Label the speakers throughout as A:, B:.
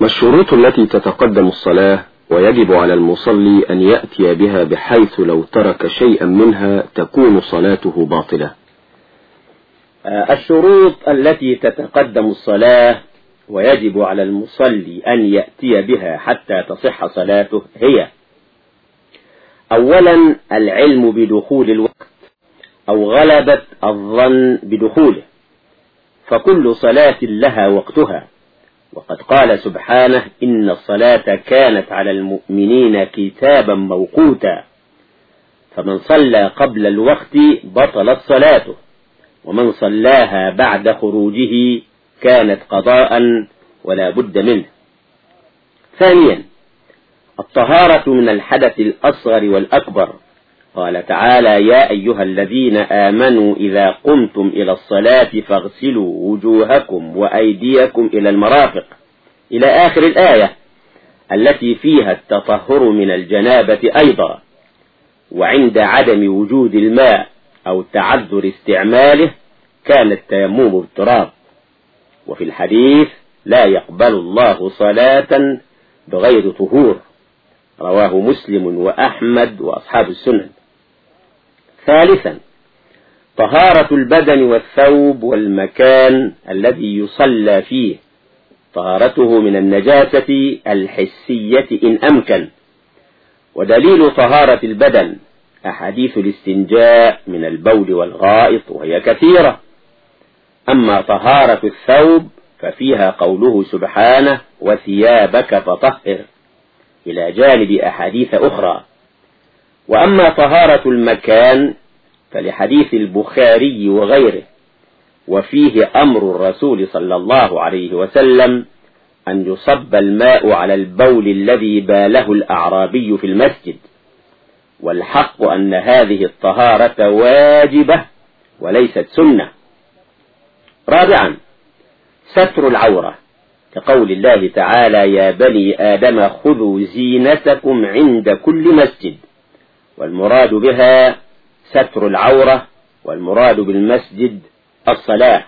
A: ما الشروط التي تتقدم الصلاة ويجب على المصلي أن يأتي بها بحيث لو ترك شيئا منها تكون صلاته باطلة.
B: الشروط التي تتقدم الصلاة ويجب على المصلي أن يأتي بها حتى تصح صلاته هي أولا العلم بدخول الوقت أو غلبة الظن بدخوله فكل صلاة لها وقتها. وقد قال سبحانه إن الصلاة كانت على المؤمنين كتابا موقوتا فمن صلى قبل الوقت بطلت صلاته ومن صلاها بعد خروجه كانت قضاء ولا بد منه. ثانيا الطهارة من الحدث الأصغر والأكبر. قال تعالى يا أيها الذين آمنوا إذا قمتم إلى الصلاة فاغسلوا وجوهكم وأيديكم إلى المرافق. إلى آخر الآية التي فيها التطهر من الجنابة أيضا. وعند عدم وجود الماء أو تعذر استعماله كان التيمم بالتراب وفي الحديث لا يقبل الله صلاة بغير طهور. رواه مسلم وأحمد وأصحاب السنن. ثالثا طهارة البدن والثوب والمكان الذي يصلى فيه. طهارته من النجاسة الحسية إن أمكن. ودليل طهارة البدن أحاديث الاستنجاء من البول والغائط وهي كثيرة. أما طهارة الثوب ففيها قوله سبحانه وثيابك فطهر إلى جانب أحاديث أخرى. وأما طهارة المكان فلحديث البخاري وغيره وفيه أمر الرسول صلى الله عليه وسلم أن يصب الماء على البول الذي باله الأعرابي في المسجد والحق أن هذه الطهارة واجبة وليست سنة. رابعا ستر العورة. كقول الله تعالى يا بني آدم خذوا زينتكم عند كل مسجد. والمراد بها ستر العورة والمراد بالمسجد الصلاة.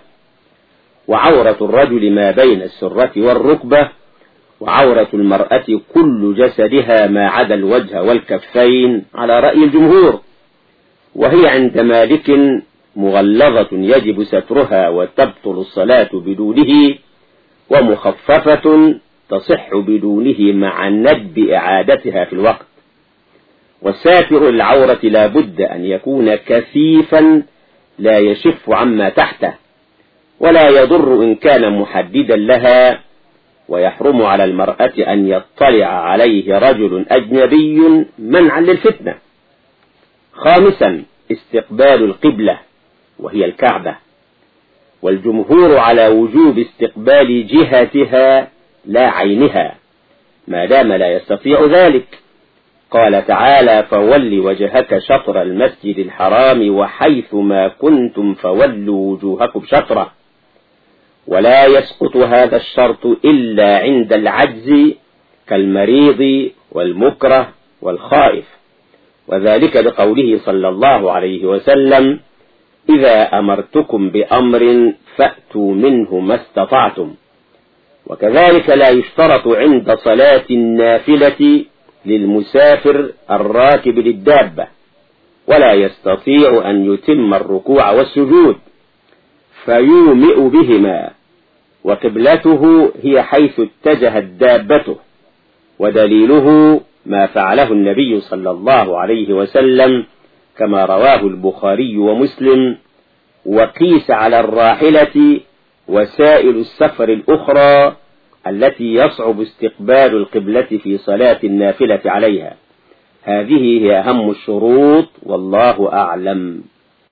B: وعورة الرجل ما بين السرة والركبة وعورة المرأة كل جسدها ما عدا الوجه والكفين على رأي الجمهور. وهي عند مالك مغلظة يجب سترها وتبطل الصلاة بدونه ومخففة تصح بدونه مع ندب إعادتها في الوقت. والساتر العورة لا بد أن يكون كثيفا لا يشف عما تحته ولا يضر إن كان محددا لها ويحرم على المرأة أن يطلع عليه رجل أجنبي منعا للفتنة. خامسا استقبال القبلة وهي الكعبة. والجمهور على وجوب استقبال جهتها لا عينها ما دام لا يستطيع ذلك. قال تعالى فول وجهك شطر المسجد الحرام وحيث ما كنتم فولوا وجوهكم شطرة. ولا يسقط هذا الشرط إلا عند العجز كالمريض والمكره والخائف. وذلك بقوله صلى الله عليه وسلم إذا أمرتكم بأمر فأتوا منه ما استطعتم. وكذلك لا يشترط عند صلاة النافلة للمسافر الراكب للدابة ولا يستطيع أن يتم الركوع والسجود فيومئ بهما وقبلته هي حيث اتجهت دابته ودليله ما فعله النبي صلى الله عليه وسلم كما رواه البخاري ومسلم وقيس على الراحلة وسائل السفر الأخرى التي يصعب استقبال القبلة في صلاة النافلة عليها. هذه هي أهم الشروط والله أعلم.